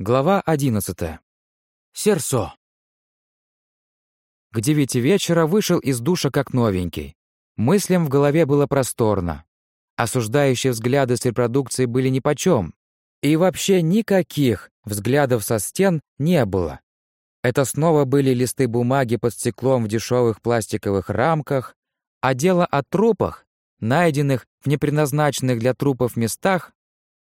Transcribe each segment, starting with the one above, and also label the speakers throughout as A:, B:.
A: Глава одиннадцатая. Серсо. К девяти вечера вышел из душа как новенький. Мыслям в голове было просторно. Осуждающие взгляды с репродукции были нипочем. И вообще никаких взглядов со стен не было. Это снова были листы бумаги под стеклом в дешевых пластиковых рамках, а дело о трупах, найденных в непредназначенных для трупов местах,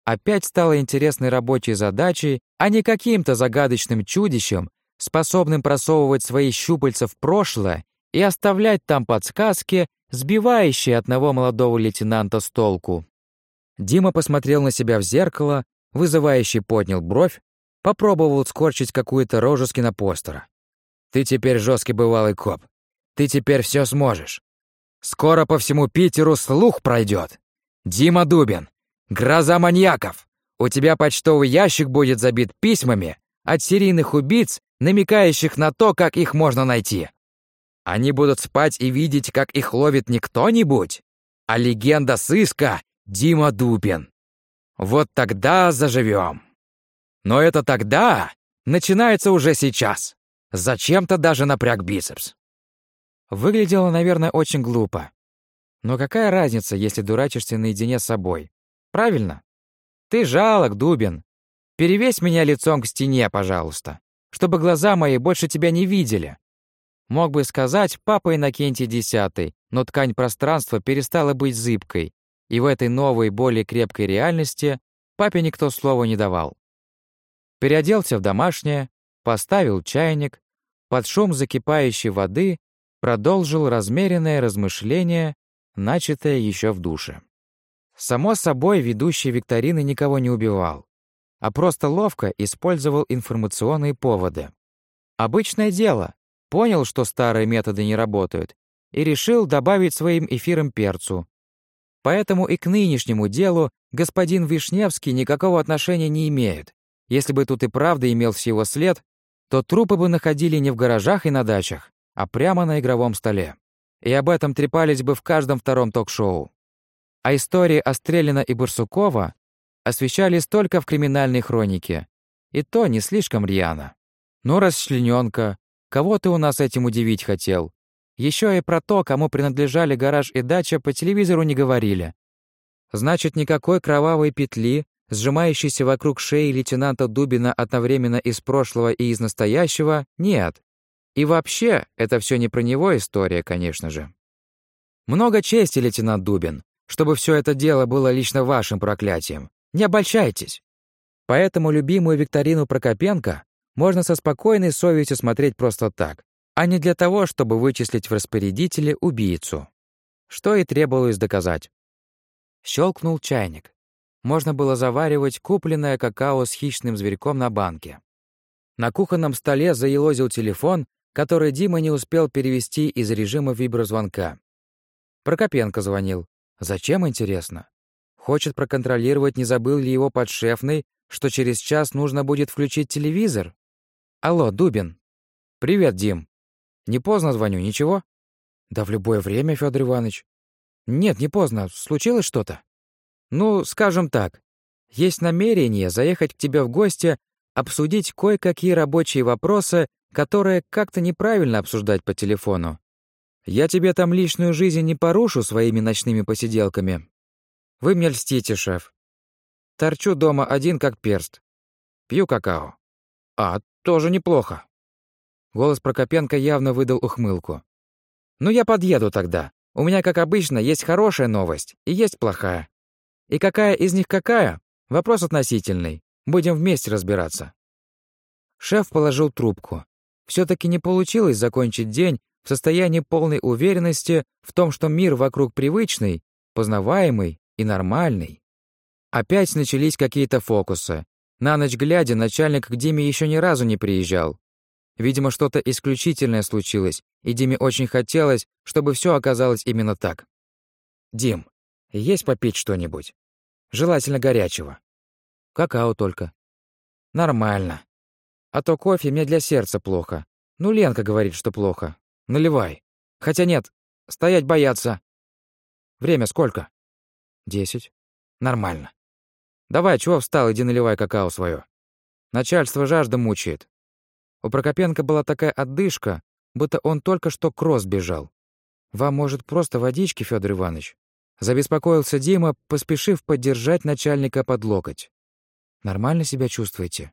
A: опять стало интересной рабочей задачей, а не каким-то загадочным чудищем, способным просовывать свои щупальца в прошлое и оставлять там подсказки, сбивающие одного молодого лейтенанта с толку. Дима посмотрел на себя в зеркало, вызывающий поднял бровь, попробовал скорчить какую-то рожу с кинопостера. «Ты теперь жесткий бывалый коп. Ты теперь все сможешь. Скоро по всему Питеру слух пройдет. Дима Дубин, Гроза маньяков! У тебя почтовый ящик будет забит письмами от серийных убийц, намекающих на то, как их можно найти. Они будут спать и видеть, как их ловит не кто-нибудь, а легенда сыска Дима Дубин. Вот тогда заживем. Но это тогда начинается уже сейчас. Зачем-то даже напряг бицепс. Выглядело, наверное, очень глупо. Но какая разница, если дурачишься наедине с собой? Правильно? Ты жалок, Дубин. Перевесь меня лицом к стене, пожалуйста, чтобы глаза мои больше тебя не видели. Мог бы сказать папа Иннокентий Десятый, но ткань пространства перестала быть зыбкой, и в этой новой, более крепкой реальности папе никто слова не давал. Переоделся в домашнее, поставил чайник, под шум закипающей воды продолжил размеренное размышление, начатое еще в душе. Само собой, ведущий викторины никого не убивал, а просто ловко использовал информационные поводы. Обычное дело. Понял, что старые методы не работают, и решил добавить своим эфирам перцу. Поэтому и к нынешнему делу господин Вишневский никакого отношения не имеет. Если бы тут и правда имелся его след, то трупы бы находили не в гаражах и на дачах, а прямо на игровом столе. И об этом трепались бы в каждом втором ток-шоу. А истории Острелина и Барсукова освещались только в криминальной хронике. И то не слишком рьяно. Ну, расчленёнка, кого ты у нас этим удивить хотел? Еще и про то, кому принадлежали гараж и дача, по телевизору не говорили. Значит, никакой кровавой петли, сжимающейся вокруг шеи лейтенанта Дубина одновременно из прошлого и из настоящего, нет. И вообще, это все не про него история, конечно же. Много чести, лейтенант Дубин чтобы все это дело было лично вашим проклятием. Не обольщайтесь. Поэтому любимую викторину Прокопенко можно со спокойной совестью смотреть просто так, а не для того, чтобы вычислить в распорядителе убийцу. Что и требовалось доказать. Щелкнул чайник. Можно было заваривать купленное какао с хищным зверьком на банке. На кухонном столе заелозил телефон, который Дима не успел перевести из режима виброзвонка. Прокопенко звонил. Зачем, интересно? Хочет проконтролировать, не забыл ли его подшефный, что через час нужно будет включить телевизор? Алло, Дубин. Привет, Дим. Не поздно звоню, ничего? Да в любое время, Федор Иванович. Нет, не поздно. Случилось что-то? Ну, скажем так. Есть намерение заехать к тебе в гости, обсудить кое-какие рабочие вопросы, которые как-то неправильно обсуждать по телефону. Я тебе там личную жизнь не порушу своими ночными посиделками. Вы мне льстите, шеф. Торчу дома один как перст. Пью какао. А, тоже неплохо. Голос Прокопенко явно выдал ухмылку. Ну я подъеду тогда. У меня, как обычно, есть хорошая новость и есть плохая. И какая из них какая? Вопрос относительный. Будем вместе разбираться. Шеф положил трубку. все таки не получилось закончить день в состоянии полной уверенности в том, что мир вокруг привычный, познаваемый и нормальный. Опять начались какие-то фокусы. На ночь глядя, начальник к Диме еще ни разу не приезжал. Видимо, что-то исключительное случилось, и Диме очень хотелось, чтобы все оказалось именно так. «Дим, есть попить что-нибудь? Желательно горячего. Какао только. Нормально. А то кофе мне для сердца плохо. Ну, Ленка говорит, что плохо. Наливай. Хотя нет, стоять бояться. Время сколько? Десять. Нормально. Давай, чего встал, иди наливай какао свое. Начальство жажда мучает. У Прокопенко была такая отдышка, будто он только что кросс бежал. Вам, может, просто водички, Федор Иванович? Забеспокоился Дима, поспешив поддержать начальника под локоть. Нормально себя чувствуете?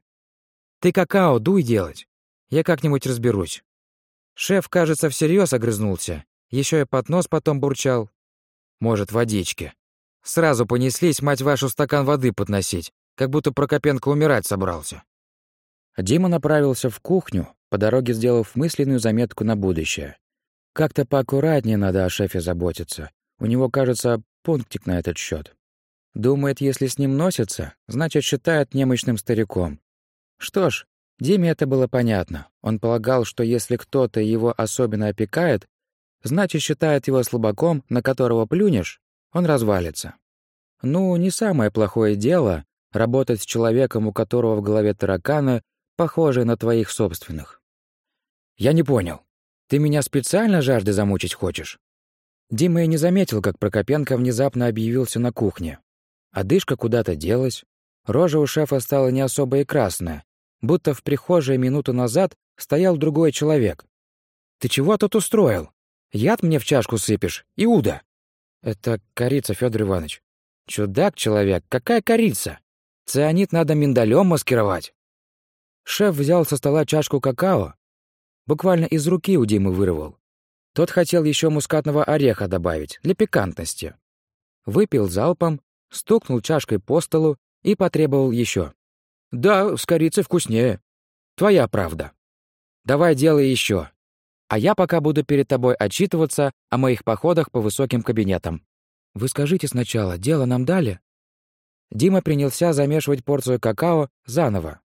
A: Ты какао дуй делать. Я как-нибудь разберусь. Шеф, кажется, всерьез огрызнулся. Еще и под нос потом бурчал. Может, водички. Сразу понеслись, мать вашу, стакан воды подносить, как будто Прокопенко умирать собрался. Дима направился в кухню, по дороге сделав мысленную заметку на будущее. Как-то поаккуратнее надо о шефе заботиться. У него, кажется, пунктик на этот счет. Думает, если с ним носится, значит, считает немощным стариком. Что ж, Диме это было понятно. Он полагал, что если кто-то его особенно опекает, значит, считает его слабаком, на которого плюнешь, он развалится. Ну, не самое плохое дело работать с человеком, у которого в голове тараканы, похожие на твоих собственных. Я не понял. Ты меня специально жажды замучить хочешь? Дима и не заметил, как Прокопенко внезапно объявился на кухне. Одышка куда-то делась, рожа у шефа стала не особо и красная, будто в прихожей минуту назад стоял другой человек. «Ты чего тут устроил? Яд мне в чашку сыпешь, Иуда!» «Это корица, Федор Иванович». «Чудак человек, какая корица? Цианид надо миндалем маскировать». Шеф взял со стола чашку какао, буквально из руки у Димы вырвал. Тот хотел еще мускатного ореха добавить, для пикантности. Выпил залпом, стукнул чашкой по столу и потребовал еще. «Да, с корицей вкуснее. Твоя правда. Давай делай еще. А я пока буду перед тобой отчитываться о моих походах по высоким кабинетам. Вы скажите сначала, дело нам дали?» Дима принялся замешивать порцию какао заново.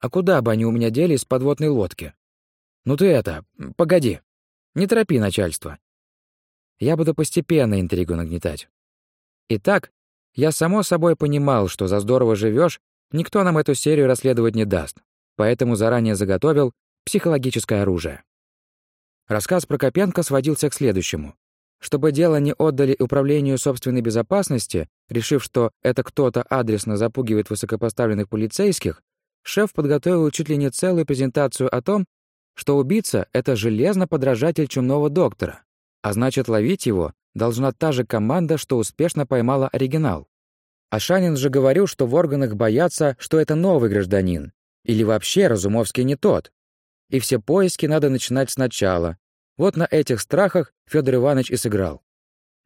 A: «А куда бы они у меня делись с подводной лодки? Ну ты это, погоди. Не торопи начальство. Я буду постепенно интригу нагнетать. Итак, я само собой понимал, что за здорово живешь, никто нам эту серию расследовать не даст, поэтому заранее заготовил психологическое оружие. Рассказ про Копенко сводился к следующему. Чтобы дело не отдали Управлению собственной безопасности, решив, что это кто-то адресно запугивает высокопоставленных полицейских, шеф подготовил чуть ли не целую презентацию о том, что убийца — это железно подражатель чумного доктора, а значит, ловить его должна та же команда, что успешно поймала оригинал. Ашанин же говорил, что в органах боятся, что это новый гражданин, или вообще Разумовский не тот. И все поиски надо начинать сначала. Вот на этих страхах Федор Иванович и сыграл.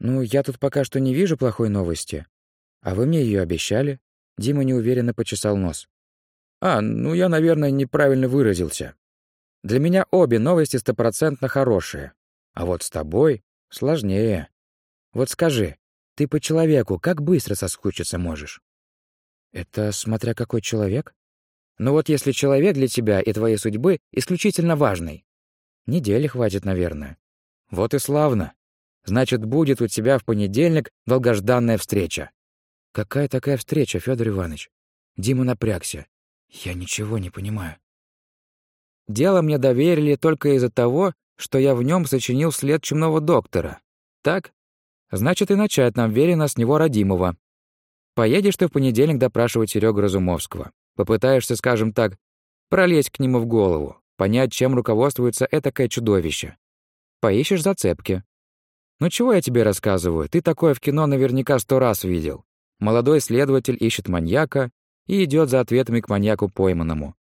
A: «Ну, я тут пока что не вижу плохой новости. А вы мне ее обещали?» Дима неуверенно почесал нос. «А, ну я, наверное, неправильно выразился. Для меня обе новости стопроцентно хорошие. А вот с тобой сложнее. Вот скажи, ты по человеку как быстро соскучиться можешь? Это смотря какой человек. Ну вот если человек для тебя и твоей судьбы исключительно важный. Недели хватит, наверное. Вот и славно. Значит, будет у тебя в понедельник долгожданная встреча. Какая такая встреча, Федор Иванович? Дима напрягся. Я ничего не понимаю. Дело мне доверили только из-за того, что я в нем сочинил след чумного доктора. Так? Значит, и начать нам верено с него родимого. Поедешь ты в понедельник допрашивать Серегу Разумовского. Попытаешься, скажем так, пролезть к нему в голову, понять, чем руководствуется этакое чудовище. Поищешь зацепки. Ну чего я тебе рассказываю? Ты такое в кино наверняка сто раз видел. Молодой следователь ищет маньяка и идет за ответами к маньяку пойманному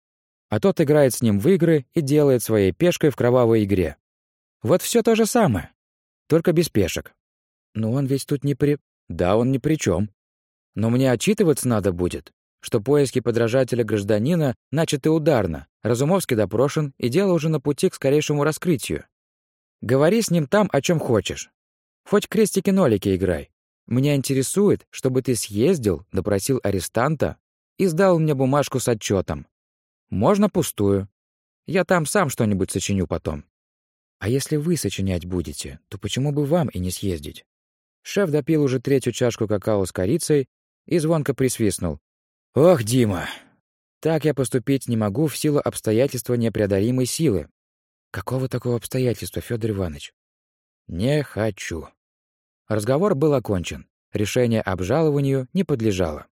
A: а тот играет с ним в игры и делает своей пешкой в кровавой игре. Вот все то же самое, только без пешек. Но он ведь тут не при... Да, он ни при чем. Но мне отчитываться надо будет, что поиски подражателя гражданина начаты ударно, Разумовский допрошен, и дело уже на пути к скорейшему раскрытию. Говори с ним там, о чем хочешь. Хоть крестики-нолики играй. Меня интересует, чтобы ты съездил, допросил арестанта и сдал мне бумажку с отчетом. Можно пустую. Я там сам что-нибудь сочиню потом. А если вы сочинять будете, то почему бы вам и не съездить? Шеф допил уже третью чашку какао с корицей и звонко присвистнул. «Ох, Дима! Так я поступить не могу в силу обстоятельства непреодолимой силы». «Какого такого обстоятельства, Федор Иванович?» «Не хочу». Разговор был окончен. Решение обжалованию не подлежало.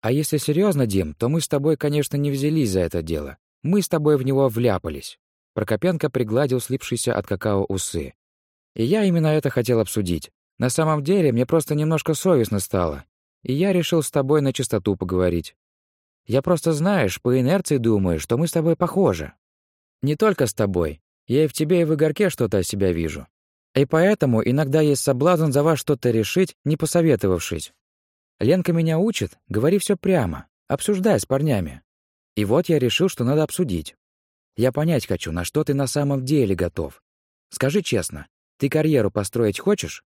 A: А если серьезно, Дим, то мы с тобой, конечно, не взялись за это дело. Мы с тобой в него вляпались. Прокопенко пригладил слипшиеся от какао усы. И я именно это хотел обсудить. На самом деле, мне просто немножко совестно стало. И я решил с тобой на чистоту поговорить. Я просто, знаешь, по инерции думаю, что мы с тобой похожи. Не только с тобой. Я и в тебе, и в Игорьке что-то о себя вижу. И поэтому иногда есть соблазн за вас что-то решить, не посоветовавшись. Ленка меня учит, говори все прямо, обсуждай с парнями. И вот я решил, что надо обсудить. Я понять хочу, на что ты на самом деле готов. Скажи честно, ты карьеру построить хочешь?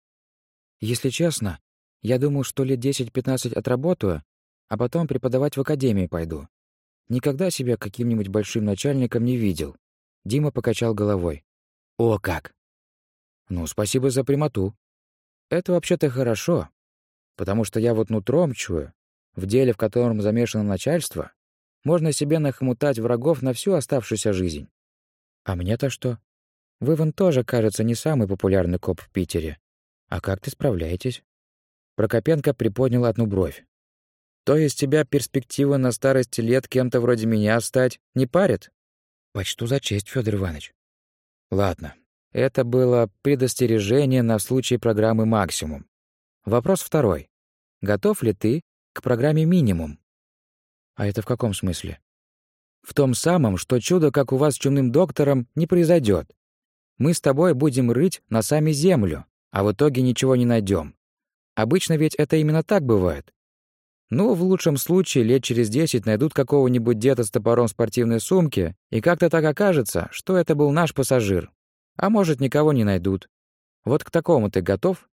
A: Если честно, я думал, что лет 10-15 отработаю, а потом преподавать в академии пойду. Никогда себя каким-нибудь большим начальником не видел. Дима покачал головой. О, как! Ну, спасибо за прямоту. Это вообще-то хорошо, Потому что я вот нутром чую, в деле, в котором замешано начальство, можно себе нахмутать врагов на всю оставшуюся жизнь. А мне-то что? Вы вон тоже, кажется, не самый популярный коп в Питере. А как ты справляетесь? Прокопенко приподнял одну бровь. То есть тебя перспектива на старости лет кем-то вроде меня стать не парит? Почту за честь, Федор Иванович. Ладно, это было предостережение на случай программы «Максимум». Вопрос второй. Готов ли ты к программе «Минимум»? А это в каком смысле? В том самом, что чудо, как у вас с чумным доктором, не произойдет. Мы с тобой будем рыть на сами землю, а в итоге ничего не найдем. Обычно ведь это именно так бывает. Ну, в лучшем случае, лет через десять найдут какого-нибудь деда с топором в спортивной сумке, и как-то так окажется, что это был наш пассажир. А может, никого не найдут. Вот к такому ты готов?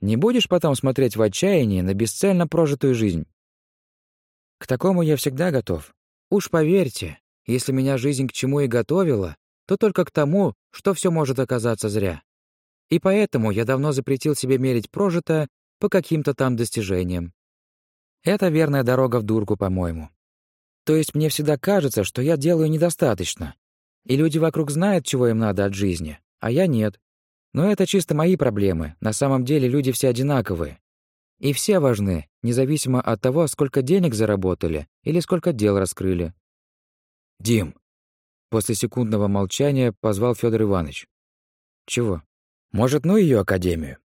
A: Не будешь потом смотреть в отчаянии на бесцельно прожитую жизнь? К такому я всегда готов. Уж поверьте, если меня жизнь к чему и готовила, то только к тому, что все может оказаться зря. И поэтому я давно запретил себе мерить прожитое по каким-то там достижениям. Это верная дорога в дурку, по-моему. То есть мне всегда кажется, что я делаю недостаточно, и люди вокруг знают, чего им надо от жизни, а я нет. Но это чисто мои проблемы. На самом деле люди все одинаковые. И все важны, независимо от того, сколько денег заработали или сколько дел раскрыли. «Дим!» После секундного молчания позвал Федор Иванович. «Чего? Может, ну ее академию?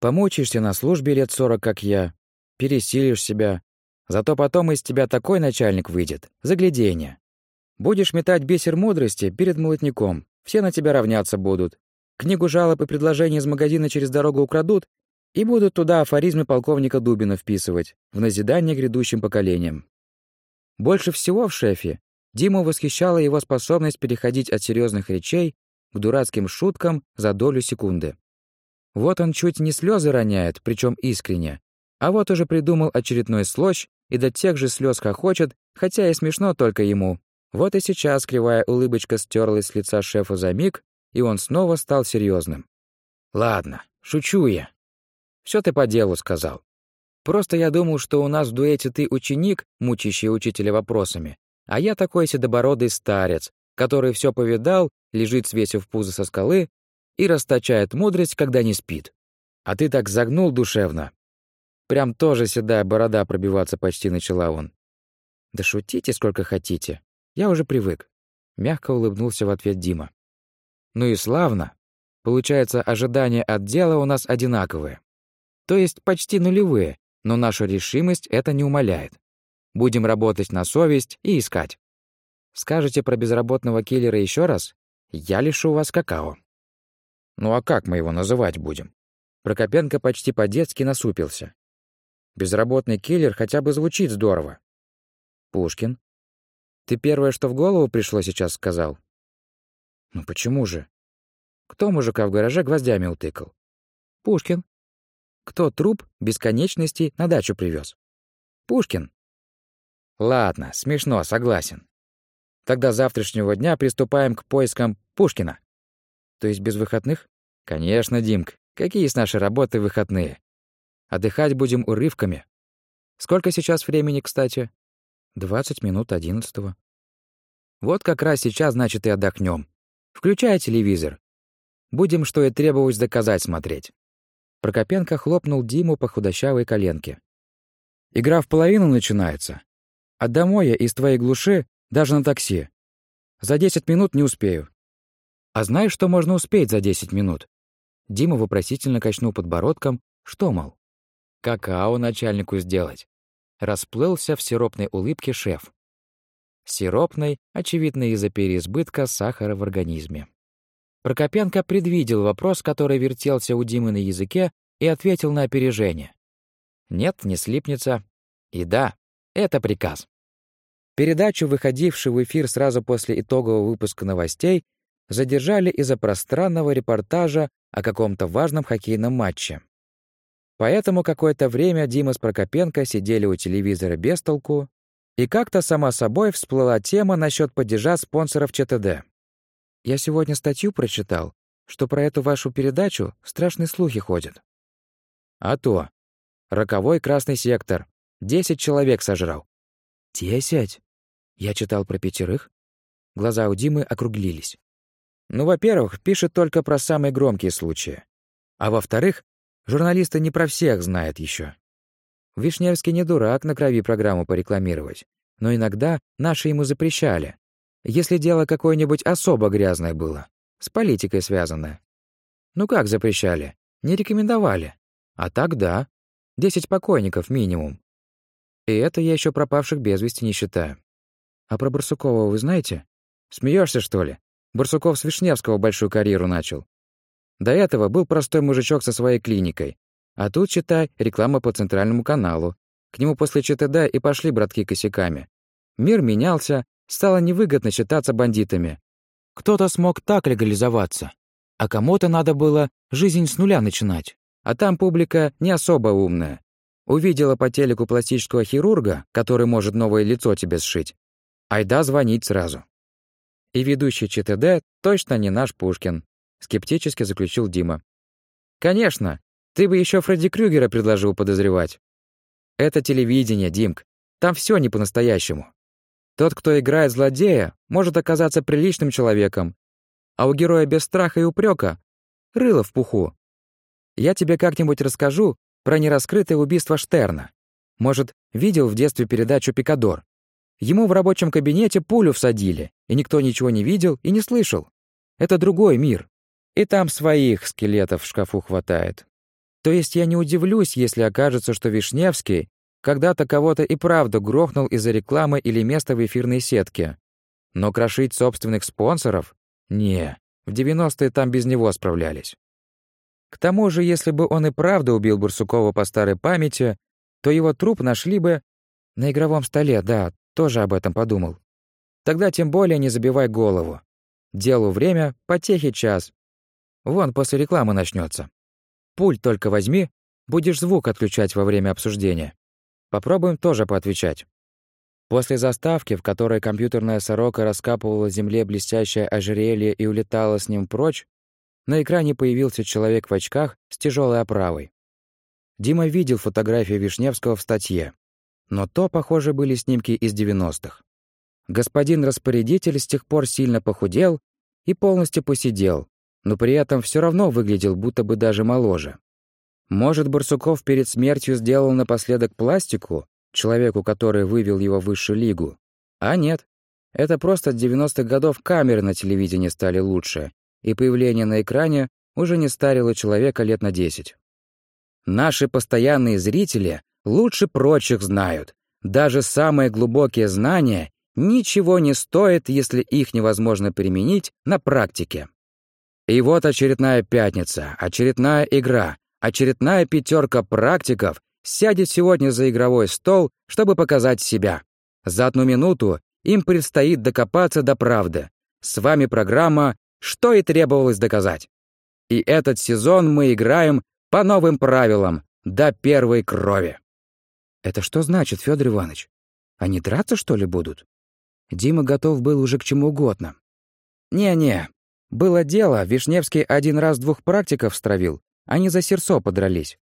A: Помучаешься на службе лет сорок, как я, пересилишь себя. Зато потом из тебя такой начальник выйдет. Загляденье. Будешь метать бисер мудрости перед молотником. Все на тебя равняться будут. Книгу жалоб и предложений из магазина через дорогу украдут и будут туда афоризмы полковника Дубина вписывать, в назидание грядущим поколениям. Больше всего в шефе Диму восхищала его способность переходить от серьезных речей к дурацким шуткам за долю секунды. Вот он чуть не слезы роняет, причем искренне, а вот уже придумал очередной слощ и до тех же слез хохочет, хотя и смешно только ему. Вот и сейчас кривая улыбочка стерлась с лица шефа за миг, и он снова стал серьезным. «Ладно, шучу я. Все ты по делу сказал. Просто я думал, что у нас в дуэте ты ученик, мучащий учителя вопросами, а я такой седобородый старец, который все повидал, лежит свесив пузо со скалы и расточает мудрость, когда не спит. А ты так загнул душевно. Прям тоже седая борода пробиваться почти начала он. Да шутите сколько хотите. Я уже привык. Мягко улыбнулся в ответ Дима. Ну и славно. Получается, ожидания от дела у нас одинаковые. То есть почти нулевые, но наша решимость это не умаляет. Будем работать на совесть и искать. Скажете про безработного киллера еще раз? Я лишу вас какао. Ну а как мы его называть будем? Прокопенко почти по-детски насупился. Безработный киллер хотя бы звучит здорово. Пушкин. Ты первое, что в голову пришло сейчас, сказал? Ну почему же? Кто мужика в гараже гвоздями утыкал? Пушкин. Кто труп бесконечности на дачу привез? Пушкин. Ладно, смешно, согласен. Тогда завтрашнего дня приступаем к поискам Пушкина. То есть без выходных? Конечно, Димк. Какие с нашей работы выходные? Отдыхать будем урывками. Сколько сейчас времени, кстати? Двадцать минут одиннадцатого. Вот как раз сейчас, значит, и отдохнем. Включай телевизор. Будем, что и требовалось доказать смотреть». Прокопенко хлопнул Диму по худощавой коленке. Игра в половину начинается. А домой я из твоей глуши даже на такси. За 10 минут не успею. А знаешь, что можно успеть за 10 минут? Дима вопросительно качнул подбородком. Что, мол? Какао начальнику сделать. Расплылся в сиропной улыбке шеф. Сиропной, очевидно, из-за переизбытка сахара в организме. Прокопенко предвидел вопрос, который вертелся у Димы на языке, и ответил на опережение. Нет, не слипнется. И да, это приказ. Передачу, выходившую в эфир сразу после итогового выпуска новостей, задержали из-за пространного репортажа о каком-то важном хоккейном матче. Поэтому какое-то время Дима с Прокопенко сидели у телевизора без толку, и как-то сама собой всплыла тема насчет падежа спонсоров ЧТД. «Я сегодня статью прочитал, что про эту вашу передачу страшные слухи ходят». «А то. Роковой красный сектор. Десять человек сожрал». «Десять?» Я читал про пятерых. Глаза у Димы округлились. Ну, во-первых, пишет только про самые громкие случаи. А во-вторых, журналисты не про всех знают еще. Вишневский не дурак на крови программу порекламировать, но иногда наши ему запрещали, если дело какое-нибудь особо грязное было, с политикой связанное. Ну как запрещали? Не рекомендовали. А так да. Десять покойников минимум. И это я еще пропавших без вести не считаю. А про Барсукова вы знаете? Смеешься, что ли? Барсуков с Вишневского большую карьеру начал. До этого был простой мужичок со своей клиникой. А тут, читай, реклама по центральному каналу. К нему после ЧТД и пошли братки косяками. Мир менялся, стало невыгодно считаться бандитами. Кто-то смог так легализоваться, а кому-то надо было жизнь с нуля начинать. А там публика не особо умная. Увидела по телеку пластического хирурга, который может новое лицо тебе сшить. Айда звонить сразу. И ведущий ЧТД точно не наш Пушкин, скептически заключил Дима. Конечно, ты бы еще Фредди Крюгера предложил подозревать. Это телевидение, Димк. Там все не по-настоящему. Тот, кто играет злодея, может оказаться приличным человеком, а у героя без страха и упрека рыло в пуху. Я тебе как-нибудь расскажу про нераскрытое убийство Штерна. Может, видел в детстве передачу «Пикадор»? Ему в рабочем кабинете пулю всадили, и никто ничего не видел и не слышал. Это другой мир. И там своих скелетов в шкафу хватает. То есть я не удивлюсь, если окажется, что Вишневский когда-то кого-то и правда грохнул из-за рекламы или места в эфирной сетке. Но крошить собственных спонсоров? Не, в 90-е там без него справлялись. К тому же, если бы он и правда убил Бурсукова по старой памяти, то его труп нашли бы на игровом столе, да, тоже об этом подумал. Тогда тем более не забивай голову. Делу время, потехи час. Вон после рекламы начнется. Пульт только возьми, будешь звук отключать во время обсуждения. Попробуем тоже поотвечать. После заставки, в которой компьютерная сорока раскапывала земле блестящее ожерелье и улетала с ним прочь, на экране появился человек в очках с тяжелой оправой. Дима видел фотографию Вишневского в статье, но то, похоже, были снимки из 90-х. Господин распорядитель с тех пор сильно похудел и полностью посидел, но при этом все равно выглядел будто бы даже моложе. Может, Барсуков перед смертью сделал напоследок пластику, человеку, который вывел его в высшую лигу? А нет. Это просто от 90-х годов камеры на телевидении стали лучше, и появление на экране уже не старило человека лет на 10. Наши постоянные зрители лучше прочих знают. Даже самые глубокие знания ничего не стоят, если их невозможно применить на практике. И вот очередная пятница, очередная игра, очередная пятерка практиков сядет сегодня за игровой стол, чтобы показать себя. За одну минуту им предстоит докопаться до правды. С вами программа «Что и требовалось доказать». И этот сезон мы играем по новым правилам, до первой крови. Это что значит, Федор Иванович? Они драться, что ли, будут? Дима готов был уже к чему угодно. Не-не, было дело, Вишневский один раз двух практиков стравил, они за сердцо подрались.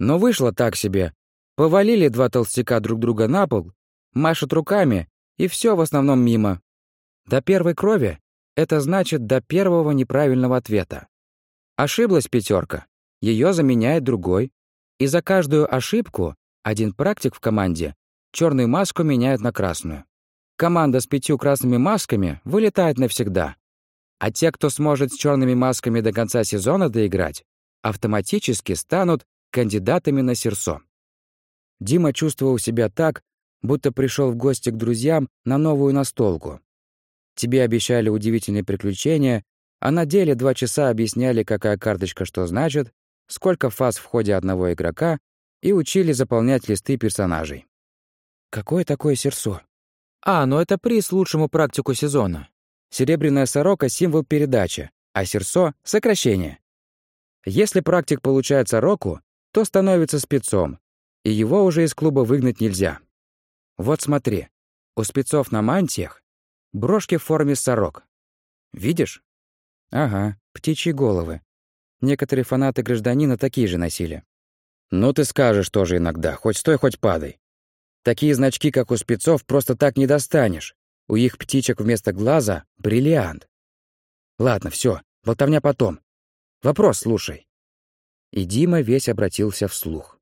A: Но вышло так себе. Повалили два толстяка друг друга на пол, машут руками, и все в основном мимо. До первой крови — это значит до первого неправильного ответа. Ошиблась пятерка, ее заменяет другой. И за каждую ошибку Один практик в команде черную маску меняет на красную. Команда с пятью красными масками вылетает навсегда. А те, кто сможет с черными масками до конца сезона доиграть, автоматически станут кандидатами на серсо. Дима чувствовал себя так, будто пришел в гости к друзьям на новую настолку. Тебе обещали удивительные приключения, а на деле два часа объясняли, какая карточка что значит, сколько фаз в ходе одного игрока и учили заполнять листы персонажей. Какое такое серсо? А, ну это приз лучшему практику сезона. Серебряная сорока — символ передачи, а серсо — сокращение. Если практик получает сороку, то становится спецом, и его уже из клуба выгнать нельзя. Вот смотри, у спецов на мантиях брошки в форме сорок. Видишь? Ага, птичьи головы. Некоторые фанаты гражданина такие же носили. Ну ты скажешь тоже иногда, хоть стой, хоть падай. Такие значки, как у спецов, просто так не достанешь. У их птичек вместо глаза — бриллиант. Ладно, все, болтовня потом. Вопрос слушай. И Дима весь обратился вслух.